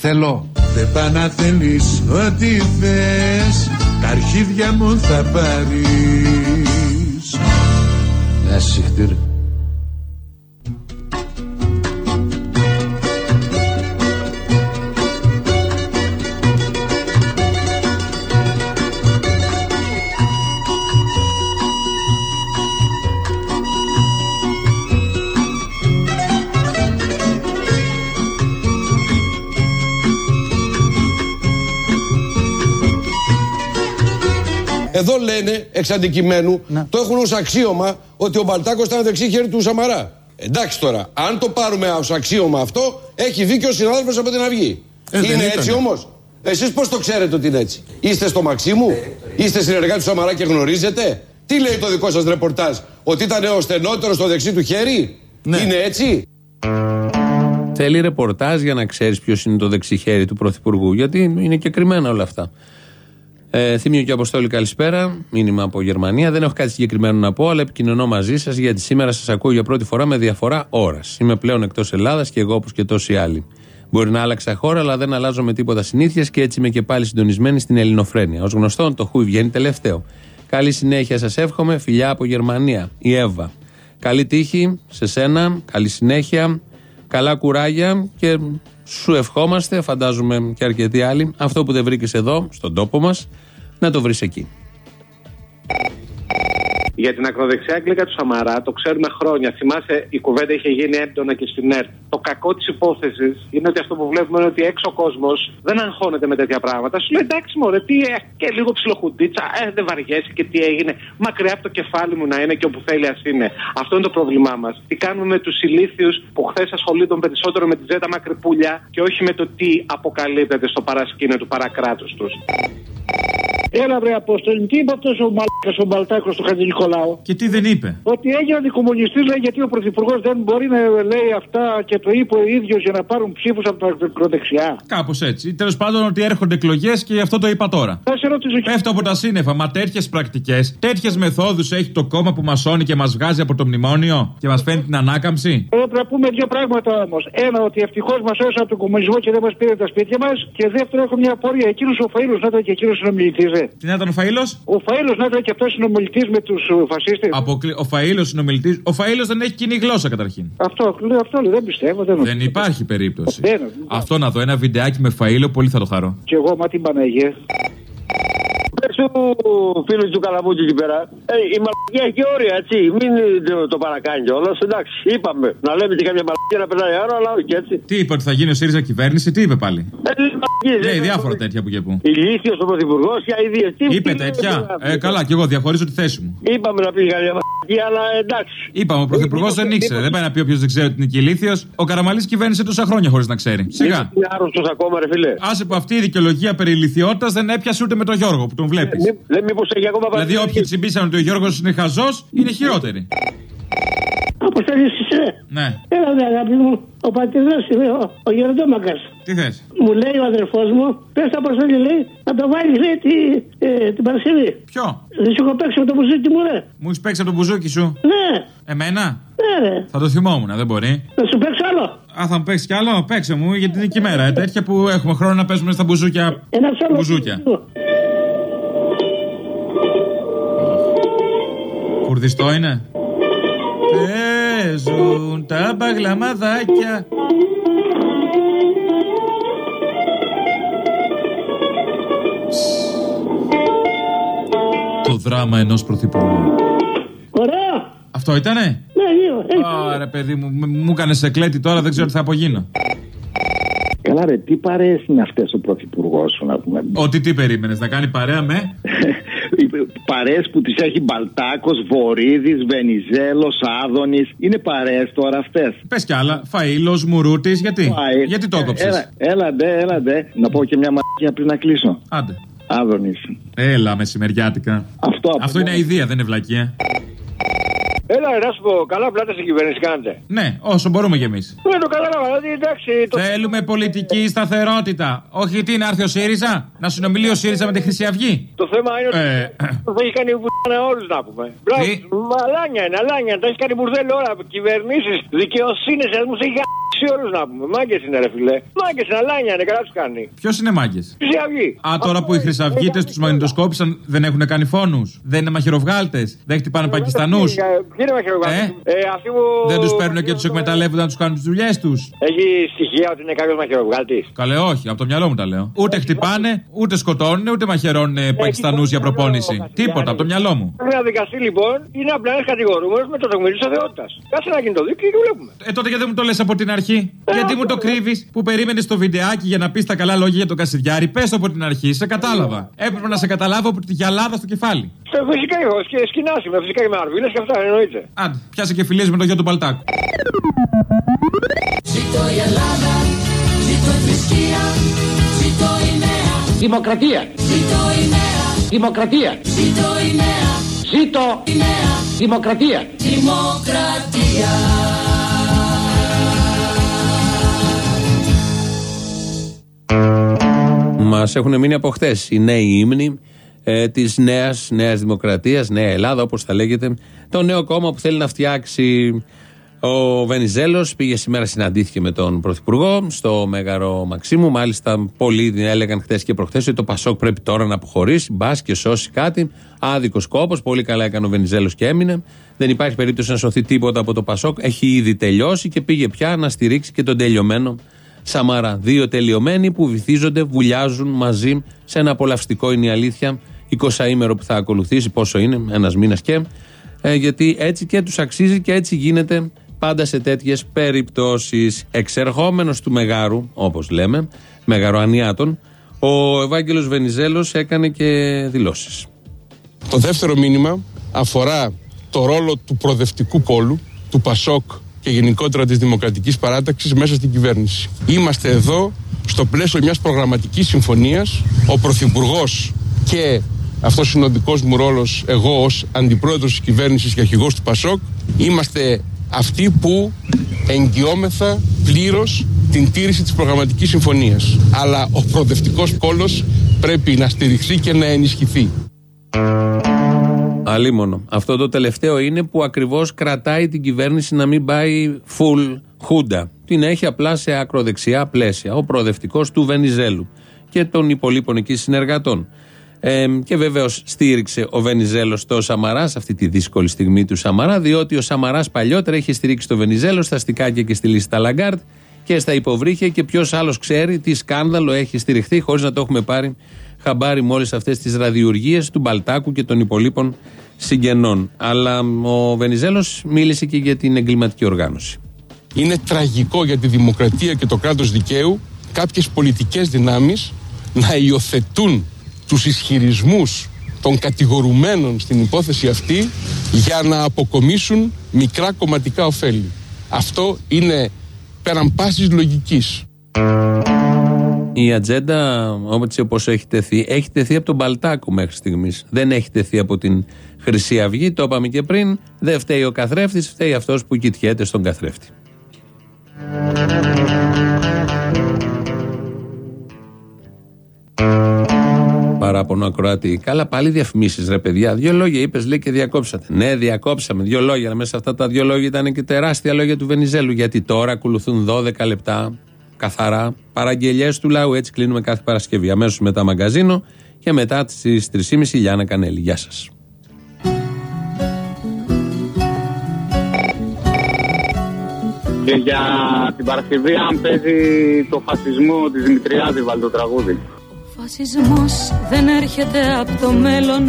Θέλω Δεν πά να θέλεις ό,τι θες Τα αρχίδια μου θα πάρεις Να συχτήρ Εδώ λένε εξ αντικειμένου, το έχουν ως αξίωμα ότι ο Μπαλτάκος ήταν δεξί χέρι του Σαμαρά. Εντάξει τώρα, αν το πάρουμε ως αξίωμα αυτό, έχει δίκιο ο συνάδελφος από την Αυγή. Ε, δεν είναι ήταν. έτσι όμως; Εσείς πώς το ξέρετε ότι είναι έτσι; Είστε στο Μαξίμου, είστε συνεργάτη του Σαμαρά και γνωρίζετε; Τι λέει το δικό σας ρεπορτάζ, Ότι ήταν ο στενότερος στο δεξί του χέρι; Ναι. Είναι έτσι; Θέλει ρεπορτάζ για να ξέρεις ποιος είναι το δεξιχέρι του Πρωθυπουργού. Γιατί είναι και κρυμμένα όλα αυτά. Ε, Θύμιο και Αποστόλη, καλησπέρα. Μήνυμα από Γερμανία. Δεν έχω κάτι συγκεκριμένο να πω, αλλά επικοινωνώ μαζί σας γιατί σήμερα σας ακούω για πρώτη φορά με διαφορά ώρας. Είμαι πλέον εκτός Ελλάδας και εγώ όπως και τόσοι άλλοι. Μπορεί να άλλαξα χώρα, αλλά δεν αλλάζω με τίποτα συνήθειες και έτσι είμαι και πάλι συντονισμένη στην ελληνοφρένεια. Ω γνωστόν, το χούι βγαίνει τελευταίο. Καλή συνέχεια σας εύχομαι. Φιλιά από Γερμανία. Η Εύα. Καλή τύχη σε σένα. Καλή συνέχεια. Καλά κουράγια και σου ευχόμαστε, φαντάζομαι και αρκετοί άλλοι, αυτό που δεν βρήκες εδώ, στον τόπο μας, να το βρεις εκεί. Για την ακροδεξιά κλίκα του Σαμαρά το ξέρουμε χρόνια. Θυμάσαι, η κουβέντα είχε γίνει έντονα και στην ΕΡΤ. Το κακό της υπόθεσης είναι ότι αυτό που βλέπουμε είναι ότι έξω ο κόσμος δεν αγχώνεται με τέτοια πράγματα. Σου λέει εντάξει, μωρέ, τι ε, και λίγο ψιλοχουντίτσα, ε, δεν βαριέσαι και τι έγινε. Μακριά από το κεφάλι μου να είναι και όπου θέλει ας είναι. Αυτό είναι το πρόβλημά μας. Τι κάνουμε με τους ηλίθιους που χθες ασχολούνται περισσότερο με τη ζέτα μακρυπούλια και όχι με το τι αποκαλύπτεται στο παρασκήνιο του παρακράτους τους. Έλα βρε Απόστολη, τι είπε αυτός ο μαλάκας ο Μπαλτάκος του Χατζη Νικολάου; Και τι δεν είπε; Ότι έγινε αντικομουνιστή, λέει, γιατί ο Πρωθυπουργός δεν μπορεί να λέει αυτά και το είπε ο ίδιος για να πάρουν ψήφους από τα ακροδεξιά. Κάπως έτσι. Τέλος πάντων ότι έρχονται εκλογές και γι' αυτό το είπα τώρα. Θα σε ρωτήσω και- Πέφτω από τα σύννεφα. Μα τέτοιες πρακτικές, τέτοιες μεθόδους έχει το κόμμα που μασώνει και μας βγάζει από το μνημόνιο και μας φαίνει την ανάκαμψη; Πρέπει να πούμε δύο πράγματα όμως. Ένα, ότι ευτυχώς μας έσωσε από τον κομμουνισμό και δεν μας πήρε τα σπίτια μας. Και δεύτερο, έχω μια απορία. Εκείνος ο Φαήλο να ήταν και εκείνος συνομιλητής, ρε. Τι να ήταν ο Φαήλο; Ο Φαήλο να ήταν και αυτός συνομιλητής με τους φασίστες. Αποκλει... Ο Φαήλο συνομιλητής. Ο Φαήλο δεν έχει κοινή γλώσσα καταρχήν. Αυτό, λέω, αυτό λέω, δεν πιστεύω. Δεν, Δεν υπάρχει περίπτωση. Δεν, Αυτό να δω ένα βιντεάκι με Φαήλο, πολύ θα το χαρώ. Και εγώ, μα την Παναγία. Πες του φίλου του Καλαμούκη εκεί πέρα. Ε, η μαλακία έχει όρια, έτσι. Μην το, το παρακάνει κιόλας. Εντάξει, είπαμε. Να λέμε και καμιά μαλακία να περνάει άρα, αλλά όχι έτσι. Τι είπε ότι θα γίνει ο ΣΥΡΙΖΑ κυβέρνηση, τι είπε πάλι; Ε, μαλακίες, Λέει ε, διάφορα τέτοια που και που. Ηλίθιος ο πρωθυπουργός και αειδίε. Είπε τέτοια. Ε, καλά, κι εγώ διαχωρίζω τη θέση μου. Είπαμε να πει καμιά μαλακία, αλλά εντάξει. Είπαμε, ο Πρωθυπουργός δεν ήξερε. Δεν πάει να πει όποιος δεν ξέρει ότι είναι και ηλίθιος. Ο Καραμαλής κυβέρνησε τόσα χρόνια χωρίς να ξέρει. Σιγά. Είναι άρρωστος ακόμα, ρε φιλέ. Άσε που αυτή η δικαιολογία περί ηλικιότητας δεν έπιασε ούτε με τον Γιώργο που τον βλέπεις. Δεν μήπως έχει ακόμα Δηλαδή, όποιοι τσιμπήσαν ότι ο Γιώργος είναι χαζός, είναι χειρότεροι. Αποστολή είσαι. Ναι. Έλα, δε, αγάπη μου. Ο πατέρας είναι ο, ο Γεροντόμακας. Τι θες; Μου λέει ο αδερφός μου, πες τα αποστολή λέει, να το βάλει λέει τη, ε, την Παρασκευή. Ποιο; Δεν σου έχω παίξει με το μπουζούκι μου, ρε. Μου έχεις παίξει από το μπουζούκι σου; Ναι, Εμένα; ναι, ρε. Θα το θυμόμουν, δεν μπορεί. Να σου παίξω άλλο. Α, θα μου παίξεις κι άλλο; Παίξε μου για την δική μέρα. Ε, τέτοια που έχουμε χρόνο να παίζουμε στα μπουζούκια. Ένα άλλο. Μπουζούκια. Κουρδιστό είναι; Παίζουν τα μπαγλαμαδάκια. Το δράμα ενός πρωθυπουργού. Ωραία. Αυτό ήτανε; Ναι, λίγο. Άρα παιδί μου, μ- μου έκανε εκλέτη τώρα, δεν ξέρω τι θα απογίνω. Καλά, ρε, τι παρέες είναι αυτές ο πρωθυπουργός σου, να πούμε. Ότι τι περίμενες, να κάνει παρέα με; <laughs> Παρέες που τις έχει Μπαλτάκος, Βορύδης, Βενιζέλος, Άδωνης. Είναι παρέες τώρα αυτές. Πες κι άλλα. Φαήλο, Μουρούτης, γιατί; Γιατί το έκοψες; Έλα, έλα, ντε, έλα, ντε. Να πω και μια μαγεία πριν να κλείσω. Άντε. Άδωνη. Έλα, μεσημεριάτικα. Αυτό, Αυτό είναι αηδία, δεν είναι βλακία. Έλα, ρε, να σου πω, καλά πλάτα στην κυβέρνηση κάνετε. Ναι, όσο μπορούμε κι εμείς. Δεν το κατάλαβα, δηλαδή εντάξει. Το... Θέλουμε πολιτική σταθερότητα. Όχι τι να έρθει ο ΣΥΡΙΖΑ, να συνομιλεί ο ΣΥΡΙΖΑ με τη Χρυσή Αυγή. Το θέμα είναι ότι Ε, θα έχει κάνει βουλάνε όλους να πούμε. Μπράβο, μαλάνια είναι, αλάνια. Τα έχει κάνει μπουρδέλο όλα. Κυβερνήσεις, δικαιοσύνης, μου έχει γαξει όλους να πούμε. Μάγκες είναι, ρε φιλέ. Μάγκες είναι, αλάνια είναι, καλά τους κάνει. Ποιος είναι μάγκες; Χρυσή Αυγή. Α, τώρα που οι Χρυσαυγίτε τους μαγνητοσκόπησαν δεν έχουν κάνει φόνους. Δεν είναι μαχαιροβγάλτες. Δεν χτυπάνε Πακιστανούς. Ποιοι είναι μαχαιροβγάλτε. Ε, αυτοί που. Δεν τους παίρνουν και τους εκμεταλλεύονται να τους κάνουν τις δουλειές τους. Έχει στοιχεία ότι είναι κάποιος μαχαιροβγάλτη. Καλέ, όχι, από το μυαλό μου τα λέω. Ούτε χτυπάνε, ούτε σκοτώνουν, ούτε μαχαιρώνουν Πακιστανού για προπόνηση. Τίποτα, από το μυαλό μου. Πρέπει να δικαστεί λοιπόν είναι απλά ένας κατηγορούμενος με το δογμητή αδεότητα. Κάτσε να γίνει το δίκαιο και βλέπουμε. Ε, τότε γιατί δεν μου το λες από την αρχή; γιατί μου το κρύβεις που περίμενες το βιντεάκι για να πεις τα καλά λόγια για τον Κασιδιάρη; Πες το από την αρχή, σε κατάλαβα. Έπρεπε να σε καταλάβω από τη γυαλάδα στο κεφάλι. Ε, Φυσικά εγώ, σκ- σκηνάσι με φυσικά είμαι αρβίλε και αυτά εννοείται. Άντε, πιάσε και φιλίε με το γιο του Παλτάκου. Ζήτω η Ελλάδα, ζήτω η θρησκεία, ζήτω η νέα. Δημοκρατία. Ζήτω η νέα, Δημοκρατία. ζήτω η νέα. Ζήτω η νέα. Δημοκρατία. Δημοκρατία. Μας έχουν μείνει από χτε οι νέοι ύμνοι ε, της νέας νέας Δημοκρατίας, Νέα Ελλάδα, όπως τα λέγεται. Το νέο κόμμα που θέλει να φτιάξει ο Βενιζέλος. Πήγε σήμερα, συναντήθηκε με τον Πρωθυπουργό στο Μέγαρο Μαξίμου. Μάλιστα, πολλοί έλεγαν χθες και προχθές ότι το Πασόκ πρέπει τώρα να αποχωρήσει, μπας και σώσει κάτι. Άδικος κόπος. Πολύ καλά έκανε ο Βενιζέλος και έμεινε. Δεν υπάρχει περίπτωση να σωθεί τίποτα από το Πασόκ. Έχει ήδη τελειώσει και πήγε πια να στηρίξει και τον τελειωμένο Σαμαρά. Δύο τελειωμένοι που βυθίζονται, βουλιάζουν μαζί σε ένα απολαυστικό είναι η αλήθεια. 20 ημέρο που θα ακολουθήσει, πόσο είναι, ένας μήνας και. Ε, γιατί έτσι και τους αξίζει και έτσι γίνεται πάντα σε τέτοιες περιπτώσεις. Εξερχόμενος του Μεγάρου, όπως λέμε, Μεγαροανιάτων, ο Ευάγγελος Βενιζέλος έκανε και δηλώσεις. Το δεύτερο μήνυμα αφορά το ρόλο του προοδευτικού πόλου, του ΠΑΣΟΚ και γενικότερα της Δημοκρατικής Παράταξης μέσα στην κυβέρνηση. Είμαστε εδώ στο πλαίσιο μιας προγραμματικής συμφωνίας. Ο Πρωθυπουργός και αυτός είναι ο δικός μου ρόλος εγώ ως Αντιπρόεδρος της κυβέρνησης και αρχηγός του ΠΑΣΟΚ είμαστε αυτοί που εγγυόμεθα πλήρως την τήρηση της προγραμματικής συμφωνίας. Αλλά ο προοδευτικός πόλος πρέπει να στηριχθεί και να ενισχυθεί. Αλίμονο. Αυτό το τελευταίο είναι που ακριβώς κρατάει την κυβέρνηση να μην πάει full χούντα. Την έχει απλά σε ακροδεξιά πλαίσια. Ο προοδευτικός του Βενιζέλου και των υπολείπων εκεί συνεργατών. Ε, και βεβαίως στήριξε ο Βενιζέλος το Σαμαράς σε αυτή τη δύσκολη στιγμή του Σαμαρά, διότι ο Σαμαράς παλιότερα είχε στηρίξει το Βενιζέλο στα αστικάκια και στη λίστα Λαγκάρτ και στα υποβρύχια και ποιος άλλος ξέρει τι σκάνδαλο έχει στηριχθεί χωρίς να το έχουμε πάρει χαμπάρι με όλες αυτές τις ραδιουργίες του Μπαλτάκου και των υπολείπων συγγενών. Αλλά ο Βενιζέλος μίλησε και για την εγκληματική οργάνωση. Είναι τραγικό για τη δημοκρατία και το κράτος δικαίου κάποιες πολιτικές δυνάμεις να υιοθετούν τους ισχυρισμούς των κατηγορουμένων στην υπόθεση αυτή για να αποκομίσουν μικρά κομματικά ωφέλη. Αυτό είναι πέραν πάσης λογικής. Η ατζέντα, όπως έχει τεθεί, έχει τεθεί από τον Παλτάκο μέχρι στιγμής. Δεν έχει τεθεί από την Χρυσή Αυγή. Το είπαμε και πριν. Δεν φταίει ο καθρέφτης, φταίει αυτός που κοιτιέται στον καθρέφτη. Παράπονο ακροατή. Καλά, πάλι διαφημίσεις, ρε παιδιά. Δύο λόγια είπες, λέει και διακόψατε. Ναι, διακόψαμε. Δύο λόγια. Αλλά μέσα σε αυτά τα δύο λόγια ήταν και τεράστια λόγια του Βενιζέλου. Γιατί τώρα ακολουθούν 12 λεπτά καθαρά παραγγελίε του λαού. Έτσι κλείνουμε κάθε Παρασκευή. Αμέσως μετά μαγκαζίνο και μετά στις 3.30 Λιάννα Κανέλη. Γεια σας. Και για την Παρασκευή, αν παίζει το φασισμό της Δημητριάδης, βάλει το τραγούδι. Φασισμός δεν έρχεται από το μέλλον.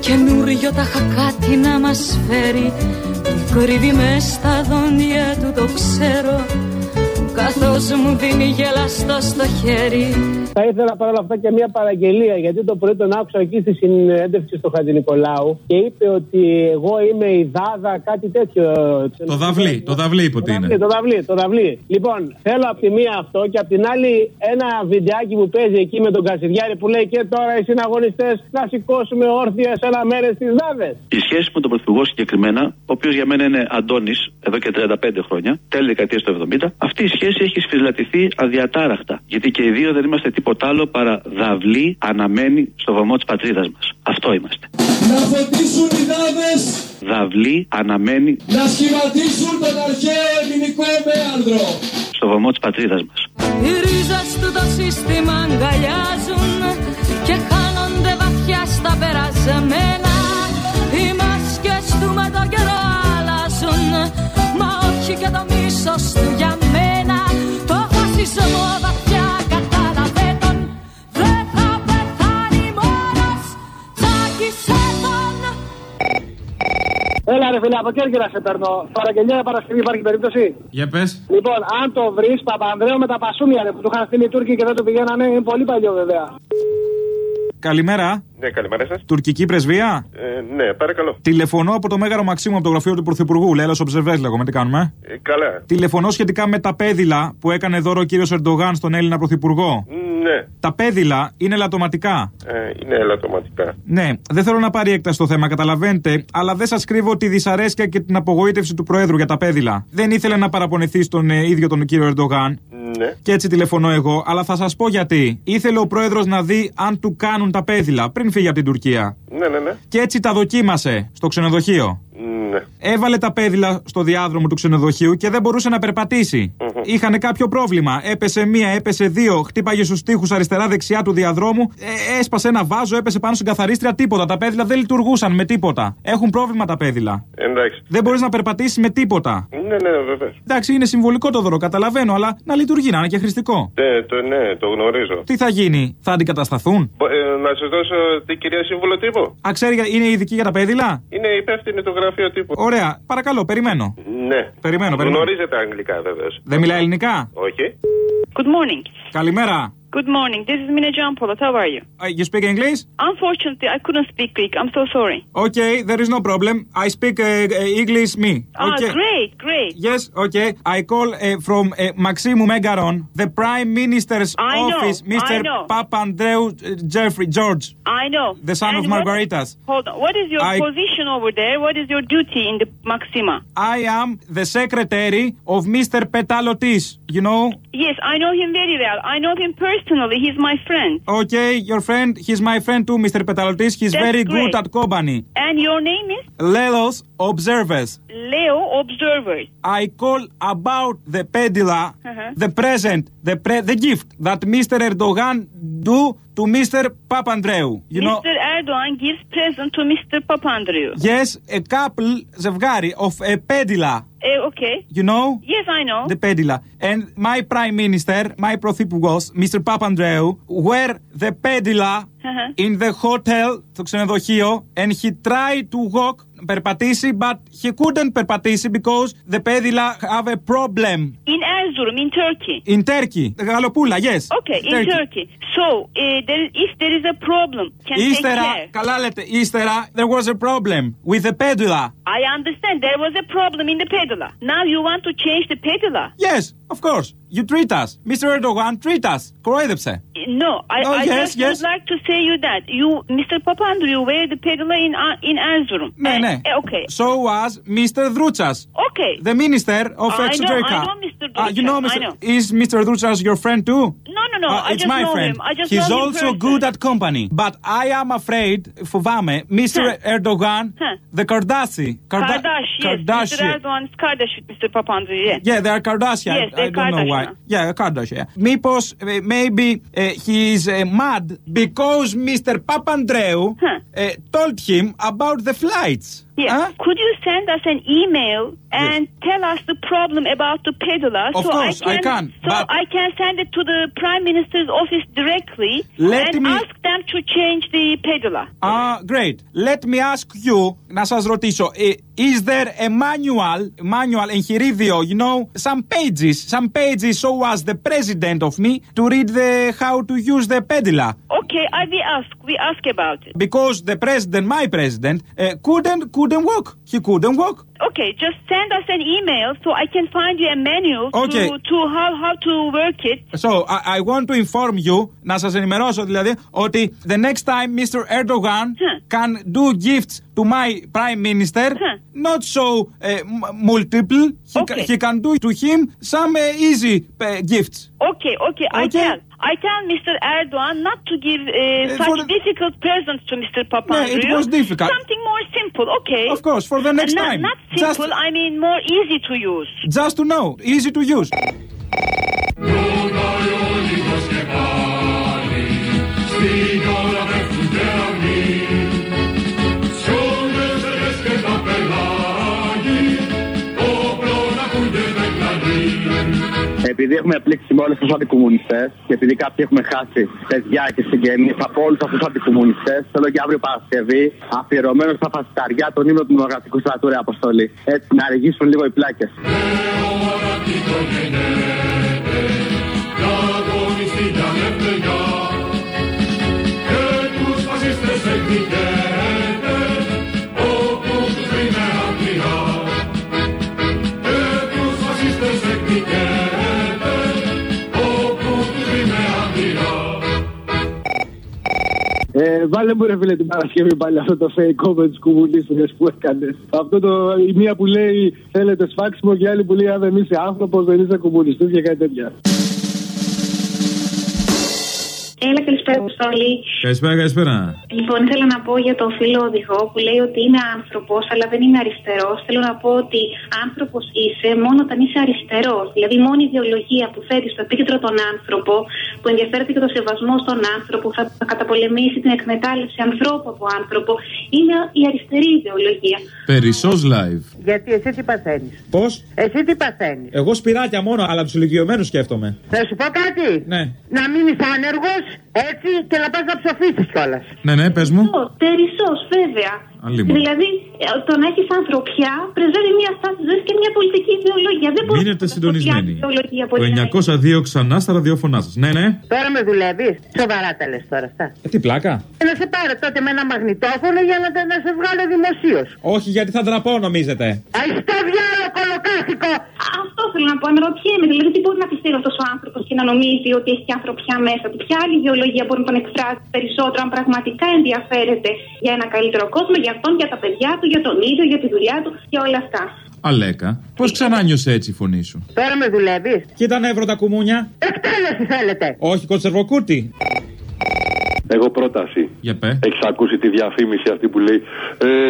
Καινούριο τα κάτι να μας φέρει. Κρύβει μες στα δόντια του το ξέρω Καθώς μου δίνει γελαστό στο χέρι Θα ήθελα παρόλα αυτά και μια παραγγελία, γιατί το πρωί τον άκουσα εκεί στη συνέντευξη στο Χατζη Νικολάου και είπε ότι εγώ είμαι η Δάδα, κάτι τέτοιο. Το δαυλί, το δαυλί είπε ότι είναι. Το δαυλί, το δαυλί. Λοιπόν, θέλω από τη μία αυτό και από την άλλη ένα βιντεάκι που παίζει εκεί με τον Κασιδιάρη που λέει και τώρα οι συναγωνιστές να σηκώσουμε όρθια σε ένα μέρε τι Δάδε. Η σχέση με τον Πρωθυπουργό συγκεκριμένα, ο οποίος για μένα είναι Αντώνης εδώ και 35 χρόνια, τέλη δεκαετίας του 70, αυτή η σχέση έχει σφυριλατηθεί αδιατάραχτα. Γιατί και οι δύο δεν είμαστε τίποτα άλλο παρά δαυλοί αναμένοι στο βωμό της πατρίδας μας. Αυτό είμαστε. Να φωτίσουν οι δάδες, Δαυλοί αναμένοι να σχηματίσουν τον αρχαίο ελληνικό μέανδρο. στο βωμό της πατρίδας μας. Οι ρίζες του το σύστημα αγκαλιάζουν Και χάνονται βαθιά στα περασμένα Οι μάσκες του με το καιρό αλλάζουν Μα όχι και το μίσος του για μένα Το φασισμό βαθιά κατάλαβε τον Δεν θα πεθάνει μόνος Τσάκισε τον Έλα ρε φίλε, από Κέρκυρα σε παίρνω. Παραγγελία για Παρασκευή υπάρχει περίπτωση; Για πες. Λοιπόν, αν το βρεις, Παπανδρέο με τα πασούμια ρε, που του είχαν στείλει οι Τούρκοι και δεν το πηγαίνανε, είναι πολύ παλιό βέβαια. Καλημέρα. Ναι, καλημέρα σας. Τουρκική πρεσβεία; Ε, ναι, παρακαλώ. Τηλεφωνώ από το Μέγαρο Μαξίμου από το γραφείο του Πρωθυπουργού. Λέλο Οψεβέ, λέγομαι. Τι κάνουμε; Ε, καλά. Τηλεφωνώ σχετικά με τα πέδιλα που έκανε δώρο ο κύριος Ερντογάν στον Έλληνα Πρωθυπουργό. Ναι, Τα πέδιλα είναι λατωματικά. ε, είναι ελαττωματικά. Ναι, δεν θέλω να πάρει έκταση το θέμα, καταλαβαίνετε, αλλά δεν σας κρύβω τη δυσαρέσκεια και την απογοήτευση του Προέδρου για τα πέδιλα. Δεν ήθελε να παραπονεθεί στον ε, ίδιο τον κύριο Ερντογάν. Ναι. Και έτσι τηλεφωνώ εγώ, αλλά θα σας πω γιατί. Ήθελε ο πρόεδρος να δει αν του κάνουν τα πέδιλα πριν φύγει από την Τουρκία. Ναι, ναι, ναι. Και έτσι τα δοκίμασε στο ξενοδοχείο. Ναι. Έβαλε τα πέδιλα στο διάδρομο του ξενοδοχείου και δεν μπορούσε να περπατήσει. Είχαν κάποιο πρόβλημα. Έπεσε μία, έπεσε δύο, χτύπαγε στους τοίχου αριστερά-δεξιά του διαδρόμου, ε, έσπασε ένα βάζο, έπεσε πάνω στην καθαρίστρια, τίποτα. Τα πέδιλα δεν λειτουργούσαν με τίποτα. Έχουν πρόβλημα τα πέδιλα. Εντάξει. Δεν μπορείς να περπατήσεις με τίποτα. Ναι, ναι, βεβαίω. Εντάξει, είναι συμβολικό το δώρο, καταλαβαίνω, αλλά να λειτουργεί, να είναι και χρηστικό. Ναι, το, ναι, το γνωρίζω. Τι θα γίνει, θα αντικατασταθούν; Μπο- ε, να σας δώσω την κυρία σύμβουλο τύπου. Α, ξέρει, είναι ειδική για τα πέδιλα; Είναι υπεύθυνη το γραφείο τύπου. Ωραία, παρακαλώ, περιμένω. Ναι. Περιμένω, περιμένω. Γνωρίζετε αγγλικά βεβαίως. Δεν μιλάει ελληνικά; Όχι. Good morning. Καλημέρα. Good morning. This is Mina Jampoulos. How are you? Uh, you speak English? Unfortunately, I couldn't speak Greek. I'm so sorry. Okay, there is no problem. I speak uh, uh, English me. Ah, Okay. great, great. Yes, okay. I call uh, from uh, Maximu Megaron, the Prime Minister's I know, office, Mr. Papandreou Jeffrey George, I know. the son And of what- Margaritas. hold on. What is your I- position over there? What is your duty in the Maxima? I am the secretary of Mr. Petalotis, you know? Yes, I know him very well. I know him personally. He's my friend. Okay, your friend, he's my friend too, Mr. Petalotis. He's That's very good at company. And your name is Lelos Observers. Leo Observer. I call about the pedila, Uh-huh. the present, the pre- the gift that Mr. Erdogan do to Mr. Papandreou. You know, Mr. Erdogan gives present to Mr. Papandreou. yes, a couple, ζευγάρι of a pedila. Eh, okay. You know? Yes, I know. The pedila. And my prime minister, my πρωθυπουργός, Mr. Papandreou, were the pedila Uh-huh. in the hotel, το ξενοδοχείο, and he tried to walk, περπατήσει, but he couldn't περπατήσει because the pedila have a problem. In Erzurum, in Turkey. In Turkey. Γαλοπούλα, yes. Okay, in Turkey. So, uh, there, if there is a problem, can take Ύστερα, care. καλά λέτε, ύστερα, there was a problem with the pedula. I understand there was a problem in the pedala. Now you want to change the pedala. Yes, Of course. You treat us. Mr. Erdogan, treat us. Κορόιδεψε. No, I, Oh, I yes, just yes. would like to say you that you, Mr. Papandreou, were the peddler in uh, in Erzurum. Ναι, ναι. Uh, okay. So was Mr. Drutsas. Okay. The minister of I know, Exoterica. I know Mr. Ah, you know, Drutsas, I Mr. know. Is Mr. Drutsas your friend too? No, no, no. Ah, I it's just my know friend. him. I just He's know him also personally. good at company. But I am afraid, φοβάμαι, Mr. Erdogan, the Kardashian. Karda- Kardash, yes. Mr. Kardashian. Erdogan's Kardash with Mr. Papandreou, yeah. Yeah, they are Kardashian. Yes, I don't know why. Yeah, Kardashian. Mipos, uh, maybe uh, he is uh, mad because Mr. Papandreou told him about the flights. Yeah. Could you send us an email and tell us the problem about the peddler? Of so course, I I can, can, So but- I can send it to the Prime Minister's office directly Let and me- ask them to change the peddler. Ah, great. Let me ask you, να σας ρωτήσω, ε, is there a manual, manual εγχειρίδιο, you know, some pages, some pages so as the president of me to read the how to use the pedula? Okay, I we ask. We ask about it. Because the president, my president, uh, couldn't couldn't wouldn't work He couldn't walk. Okay, just send us an email so I can find you a manual Okay. to, to how, how to work it. So I, I want to inform you, να σας ενημερώσω δηλαδή, ότι the next time Mr. Erdogan can do gifts to my prime minister, not so uh, m- multiple, he, ca- he can do to him some uh, easy uh, gifts. Okay, okay, I tell. I tell Mr. Erdogan not to give uh, such difficult presents to Mr. Papandreou. it was difficult. Something more simple, okay? Of course, for the next And not, time. Not simple, I mean more easy to use. Just to know, easy to use. Επειδή έχουμε πλήξει με όλους τους αντικομουνιστές και επειδή κάποιοι έχουμε χάσει παιδιά και συγγενείς από όλους αυτούς τους αντικομουνιστές, θέλω και αύριο Παρασκευή αφιερωμένος στα φασισταριά τον ύμνο του Δημοκρατικού Στρατού Ρε Αποστολή. Έτσι να αργήσουν λίγο οι πλάκες. αγωνιστεί Ε, βάλε μου ρε φίλε την Παρασκευή πάλι αυτό το fake comment του κομμουνίστες που έκανες. Αυτό το, η μία που λέει θέλετε σφάξιμο και η άλλη που λέει αν δεν είσαι άνθρωπος δεν είσαι κομμουνιστής και κάτι τέτοια. Έλα, καλησπέρα, Αποστόλη. Καλησπέρα, καλησπέρα. Λοιπόν, ήθελα να πω για το φίλο οδηγό που λέει ότι είναι άνθρωπος, αλλά δεν είναι αριστερός. Θέλω να πω ότι άνθρωπος είσαι μόνο όταν είσαι αριστερός. Δηλαδή, η μόνη ιδεολογία που θέτει στο επίκεντρο τον άνθρωπο, που ενδιαφέρεται για το σεβασμό στον άνθρωπο, θα θα καταπολεμήσει την εκμετάλλευση ανθρώπου από άνθρωπο, είναι η αριστερή ιδεολογία. Περισσός live. Γιατί εσύ τι παθαίνεις; Πώς; Εσύ τι παθαίνεις; Εγώ σπυράκια μόνο, αλλά τους ηλικιωμένους σκέφτομαι. Θα σου πω κάτι; Ναι. Να μείνεις άνεργος έτσι και να πας να ψοφήσεις κιόλας. Ναι, ναι, πες μου. Περισσός, βέβαια. Αλλήμον. Δηλαδή, ε, το να έχεις ανθρωπιά πρεσβεύει μια στάση ζωής και μια πολιτική ιδεολογία. Δεν μπορείς Μείνετε συντονισμένοι. ιδεολογία Το μπορεί να 902 ξανά στα ραδιοφωνά σας. Ναι, ναι. Τώρα με δουλεύεις. Σοβαρά τα λες τώρα αυτά. Ε, τι πλάκα. Και να σε πάρω τότε με ένα μαγνητόφωνο για να, να σε βγάλω δημοσίως. Όχι, γιατί θα ντραπώ, νομίζετε. Αϊστό διάλογο κολοκάθικο! Αυτό θέλω να πω. Αναρωτιέμαι. Δηλαδή, τι μπορεί να πιστεύει αυτός ο άνθρωπος και να νομίζει ότι έχει και ανθρωπιά μέσα του; Ποια άλλη ιδεολογία μπορεί να τον εκφράσει περισσότερο, αν πραγματικά ενδιαφέρεται για ένα καλύτερο κόσμο, για αυτόν, για τα παιδιά του, για τον ίδιο, για τη δουλειά του και όλα αυτά. Αλέκα, πώς ξανά νιώσε έτσι η φωνή σου; Τώρα με δουλεύεις; Κοίτα νεύρο τα κουμούνια. Εκτέλεση θέλετε. Όχι, κοτσερβοκούτι. Εγώ πρόταση. Για πέ. Έχεις ακούσει τη διαφήμιση αυτή που λέει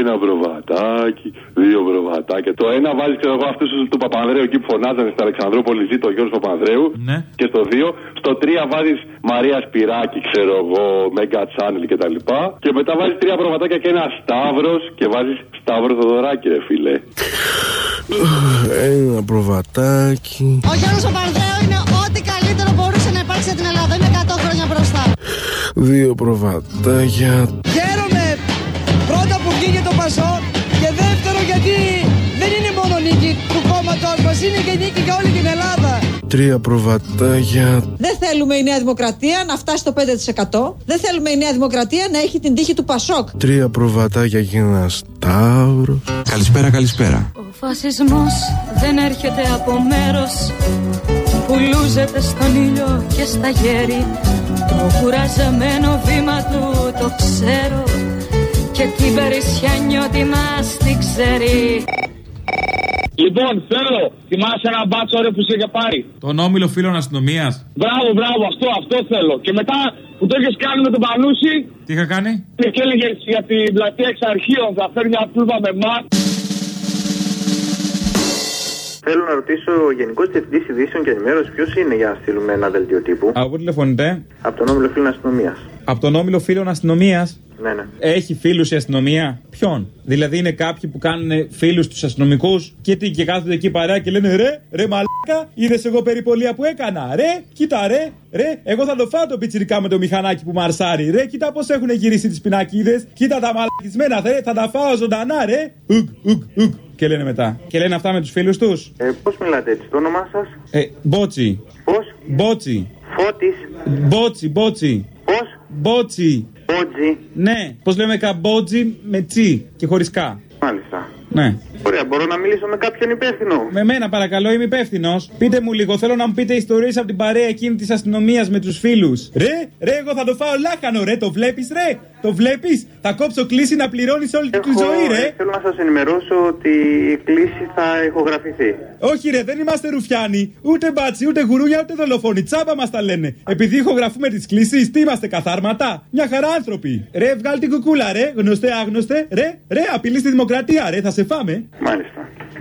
ένα προβατάκι, δύο προβατάκια. Το ένα βάζει, ξέρω εγώ, αυτούς του Παπανδρέου εκεί που φωνάζανε στην Αλεξανδρούπολη, ζει το Γιώργο Παπανδρέου. Ναι. Και στο δύο, στο τρία βάζει Μαρία Σπυράκη, ξέρω εγώ, Mega Channel κτλ. Και, και μετά βάζει τρία προβατάκια και ένα Σταύρος και βάζεις Σταύρο Θοδωράκη, ρε φίλε. Ένα προβατάκι. Ο Γιώργος Παπανδρέου είναι ό,τι καλύτερο μπορούσε να υπάρξει για την Ελλάδα. Είναι 100 χρόνια μπροστά. Δύο προβατάκια. Χαίρομαι πρώτα που βγήκε το Πασό και δεύτερο γιατί δεν είναι μόνο νίκη του κόμματος μας, είναι και νίκη για όλη την Ελλάδα. Τρία προβατάκια. Δεν θέλουμε η Νέα Δημοκρατία να φτάσει στο 5%. Δεν θέλουμε η Νέα Δημοκρατία να έχει την τύχη του Πασόκ. Τρία προβατάκια και ένα που λούζεται στον ήλιο και στα γέρι το κουραζεμένο βήμα του το ξέρω και την περισσιά νιώτη μας την ξέρει Λοιπόν, θέλω, θυμάσαι ένα μπάτσο ρε που σε είχε πάρει. Τον όμιλο φίλων αστυνομίας. Μπράβο, μπράβο, αυτό, αυτό θέλω. Και μετά που το είχες κάνει με τον Πανούση. Τι είχα κάνει; Και έλεγες για την πλατεία εξ αρχείων θα φέρει μια πλούβα με μάτς. Θέλω να ρωτήσω ο Γενικό Διευθυντή Ειδήσεων και Ενημέρωσης ποιος είναι για να στείλουμε ένα δελτίο τύπου; Από πού τηλεφωνείτε; Από τον όμιλο φίλων αστυνομίας. Από τον όμιλο φίλων αστυνομίας. Ναι, ναι. Έχει φίλους η αστυνομία; Ποιον; Δηλαδή είναι κάποιοι που κάνουν φίλους τους αστυνομικούς και τι και κάθονται εκεί παρέα και λένε ρε, ρε μαλάκα, είδες εγώ περιπολία που έκανα. Ρε, κοίτα ρε, ρε, εγώ θα το φάω το πιτσιρικά με το μηχανάκι που μαρσάρει. Ρε, κοίτα πώς έχουν γυρίσει τις πινακίδες. Κοίτα τα μαλακισμένα, ρε, θα τα φάω ζωντανά, ρε. Ουκ, ουκ, ουκ. Και λένε μετά. Και λένε αυτά με τους φίλους τους. Ε, Πώς μιλάτε έτσι, το όνομά σας; Ε, μπότσι. Πώς; Μπότσι. Φώτης. Μπότσι, μπότσι. Πώ. Μπότσι. Μπότζι. Ναι, πώς λέμε καμπότζι με τσι και χωρίς κα. Μάλιστα. Ναι. Ωραία, μπορώ να μιλήσω με κάποιον υπεύθυνο. Με μένα παρακαλώ, είμαι υπεύθυνος. Πείτε μου λίγο, θέλω να μου πείτε ιστορίες από την παρέα εκείνη της αστυνομίας με τους φίλους. Ρε, ρε, εγώ θα το φάω λάχανο, ρε, το βλέπεις, ρε; Το βλέπεις, θα κόψω κλίση να πληρώνεις όλη τη ζωή, ρε. Θέλω να σας ενημερώσω ότι η κλήση θα ηχογραφηθεί. Όχι, ρε, δεν είμαστε ρουφιάνοι. Ούτε μπάτσι, ούτε γουρούνια, ούτε δολοφόνοι. Τσάμπα μας τα λένε. Επειδή ηχογραφούμε τις κλήσει, τι είμαστε καθάρματα; Μια χαρά άνθρωποι. Ρε, βγάλ την κουκούλα, ρε. Γνωστέ, άγνωστε. Ρε, ρε, απειλή στη δημοκρατία, ρε. Θα σε φάμε. Μάλιστα.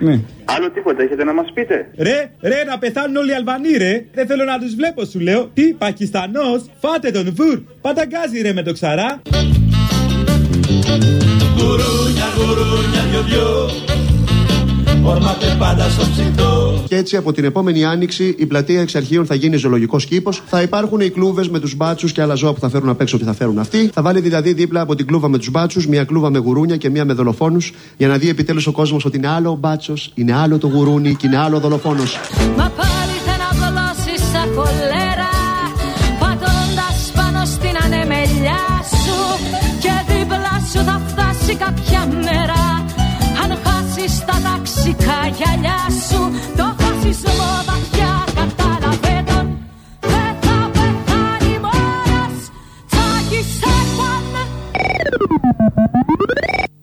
Ναι. Άλλο τίποτα έχετε να μας πείτε. Ρε, ρε, να πεθάνουν όλοι οι Αλβανοί, ρε. Δεν θέλω να τους βλέπω, σου λέω. Τι, Πακιστανός, φάτε τον βουρ. Πανταγκάζει, ρε, με το ξαρά. Γουρούνια, γουρούνια, δυο δυο Ορμάτε πάντα στο ψητό Και έτσι από την επόμενη άνοιξη η πλατεία εξ αρχείων θα γίνει ζωολογικός κήπος. Θα υπάρχουν οι κλούβες με τους μπάτσους και άλλα ζώα που θα φέρουν απ' έξω ότι θα φέρουν αυτοί. Θα βάλει δηλαδή δίπλα από την κλούβα με τους μπάτσους μια κλούβα με γουρούνια και μια με δολοφόνους. Για να δει επιτέλους ο κόσμος ότι είναι άλλο ο μπάτσος, είναι άλλο το γουρούνι και είναι άλλο ο δολοφόνος. Μα πάλι θα αναβολώσεις σαν κολέρα Πατώντας πάνω στην ανεμελιά σου Και δίπλα σου θα φτάσει κάποια μέρα Αν χάσεις τα ταξικά γυαλιά σου. Το